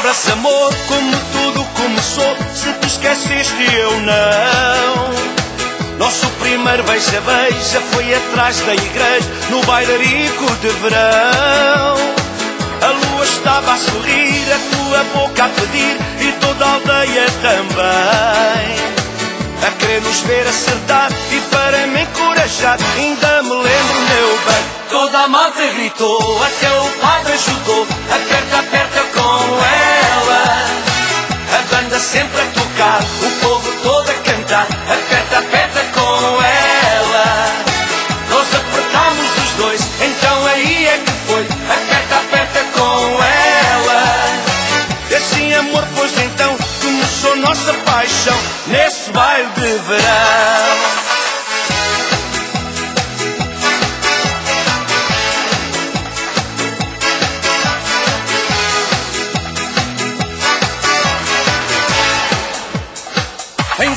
lembras, amor, como tudo começou? Se te esqueceste, eu não. Nosso primeiro beija-beija foi atrás da igreja, no bailarico de verão. A lua estava a sorrir, a tua boca a pedir e toda a aldeia também. A querer nos ver acertar e para me encorajar, ainda me lembro, meu bem. Toda a malta gritou, até o padre ajudou, aperta, aperta sempre a tocar, o povo todo a cantar, aperta, aperta com ela. Nós apertámos os dois, então aí é que foi, aperta, aperta com ela. Esse amor, pois então, começou nossa paixão, nesse baile de verão.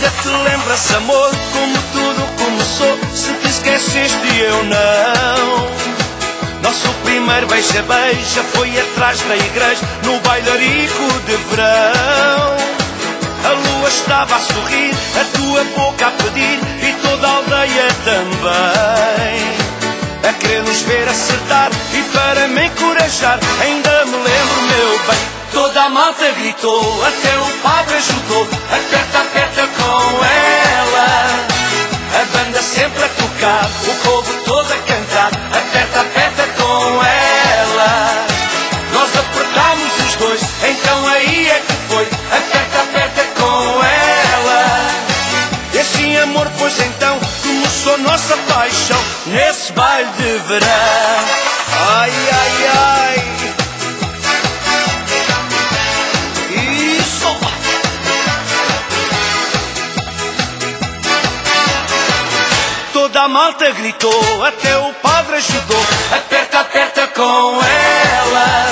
Ainda te lembras, amor, como tudo começou? Se te esqueceste, eu não. Nosso primeiro beija-beija foi atrás da igreja, no bailarico de verão. A lua estava a sorrir, a tua boca a pedir e toda a aldeia também. A querer nos ver acertar e para me encorajar, ainda me lembro, meu bem. Toda a malta gritou, até o padre povo todo a cantar, aperta, aperta com ela. Nós apertámos os dois, então aí é que foi, aperta, aperta com ela. Esse amor, pois então, começou nossa paixão, nesse baile de verão. Ai, ai, ai. Toda a malta gritou, até o padre ajudou. Aperta, aperta com ela.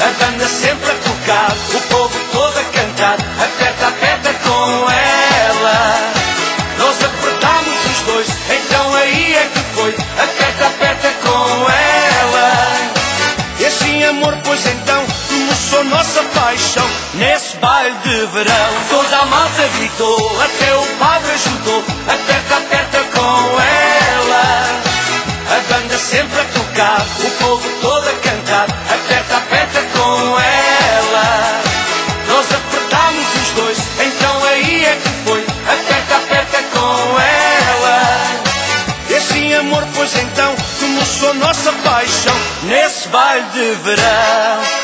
A banda sempre a tocar, o povo todo a cantar. Aperta, aperta com ela. Nós apertámos os dois, então aí é que foi. Aperta, aperta com ela. Esse amor, pois então, começou nossa paixão nesse baile de verão. Toda a malta gritou, até o padre povo todo a cantar. Aperta, aperta com ela. Nós apertámos os dois, então aí é que foi. Aperta, aperta com ela. Esse amor, pois então, começou nossa paixão nesse baile de verão.